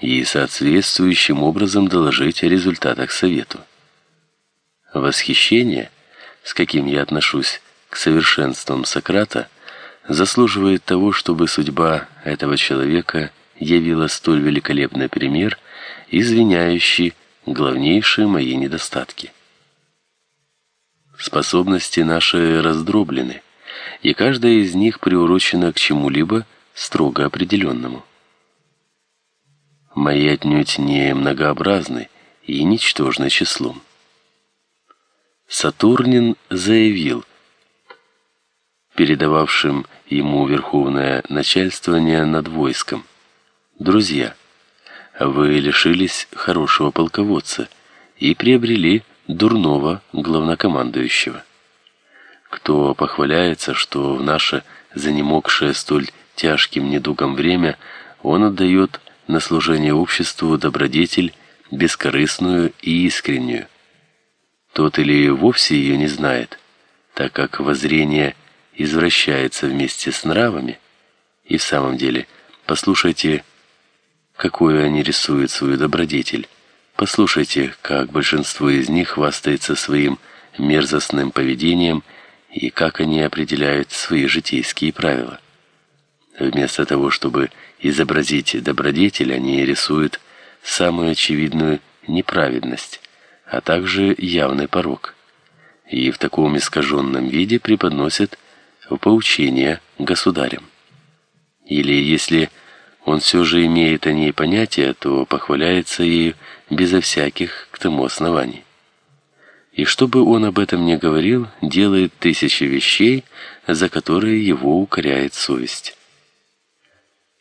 и соответствующим образом доложить о результатах совету. Восхищение, с каким я отношусь к совершенствам Сократа, заслуживает того, чтобы судьба этого человека явила столь великолепный пример, извиняющий главнейшие мои недостатки. Способности наши раздроблены, и каждая из них приурочена к чему-либо строго определенному. Мои отнюдь не многообразны и ничтожны числом. Сатурнин заявил, передававшим ему верховное начальствование над войском: "Друзья, вы лишились хорошего полководца и приобрели дурного главнокомандующего. Кто похваляется, что в наше занемогшее столь тяжким недугом время он отдает на служение обществу добродетель бескорыстную и искреннюю. Тот или вовсе ее не знает, так как воззрение извращается вместе с нравами. И в самом деле, послушайте, какую они рисуют свою добродетель. Послушайте, как большинство из них хвастается своим мерзостным поведением и как они определяют свои житейские правила. Вместо того, чтобы изобразить добродетель, они рисуют самую очевидную неправедность, а также явный порок. И в таком искаженном виде преподносят в поучение государям. Или если он все же имеет о ней понятие, то похваляется ею безо всяких к тому оснований. И чтобы он об этом не говорил, делает тысячи вещей, за которые его укоряет совесть.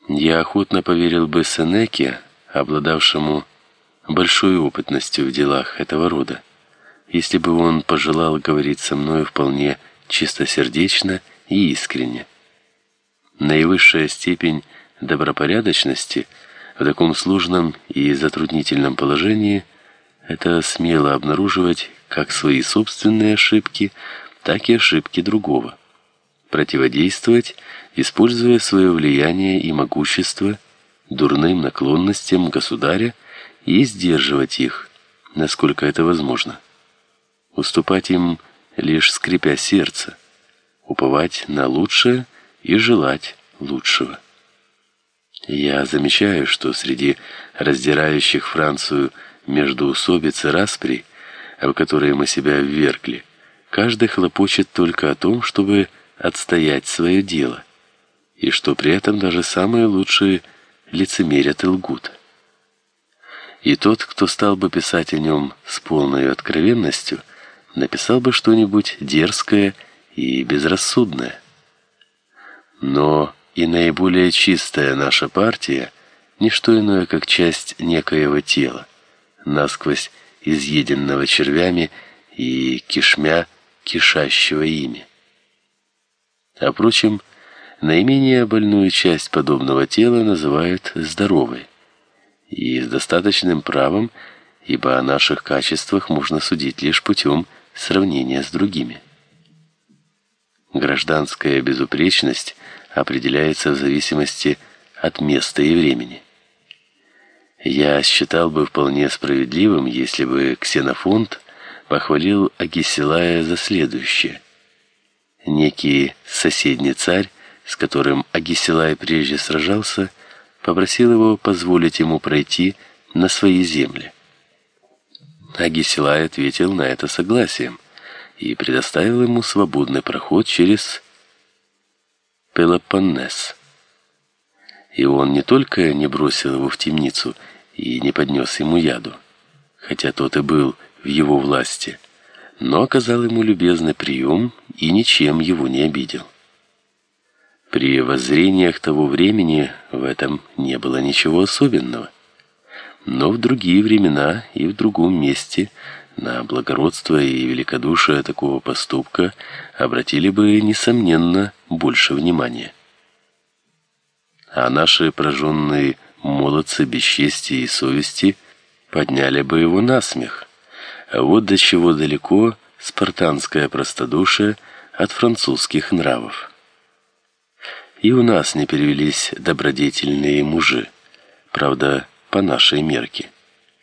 Я охотно поверил бы Сенеке, обладавшему большой опытностью в делах этого рода, если бы он пожелал говорить со мной вполне чистосердечно и искренне. Наивысшая степень добропорядочности в таком сложном и затруднительном положении это смело обнаруживать как свои собственные ошибки, так и ошибки другого. Противодействовать, используя свое влияние и могущество дурным наклонностям государя и сдерживать их, насколько это возможно. Уступать им лишь скрипя сердце, уповать на лучшее и желать лучшего. Я замечаю, что среди раздирающих Францию междоусобиц и распри, в которые мы себя ввергли, каждый хлопочет только о том, чтобы отстоять свое дело, и что при этом даже самые лучшие лицемерят и лгут. И тот, кто стал бы писать о нем с полной откровенностью, написал бы что-нибудь дерзкое и безрассудное. Но и наиболее чистая наша партия не что иное, как часть некоего тела, насквозь изъеденного червями и кишмя кишащего ими. А впрочем, наименее больную часть подобного тела называют здоровой, и с достаточным правом, ибо о наших качествах можно судить лишь путем сравнения с другими. Гражданская безупречность определяется в зависимости от места и времени. Я считал бы вполне справедливым, если бы Ксенофонт похвалил Агисилая за следующее. Некий соседний царь, с которым Агисилай прежде сражался, попросил его позволить ему пройти на свои земли. Агисилай ответил на это согласием и предоставил ему свободный проход через Пелопоннес. И он не только не бросил его в темницу и не поднес ему яду, хотя тот и был в его власти, но оказал ему любезный прием и ничем его не обидел. При воззрениях того времени в этом не было ничего особенного. Но в другие времена и в другом месте на благородство и великодушие такого поступка обратили бы несомненно больше внимания. А наши прожженные молодцы без чести и совести подняли бы его на смех. А вот до чего далеко спартанское простодушие от французских нравов. И у нас не перевелись добродетельные мужи. Правда, по нашей мерке.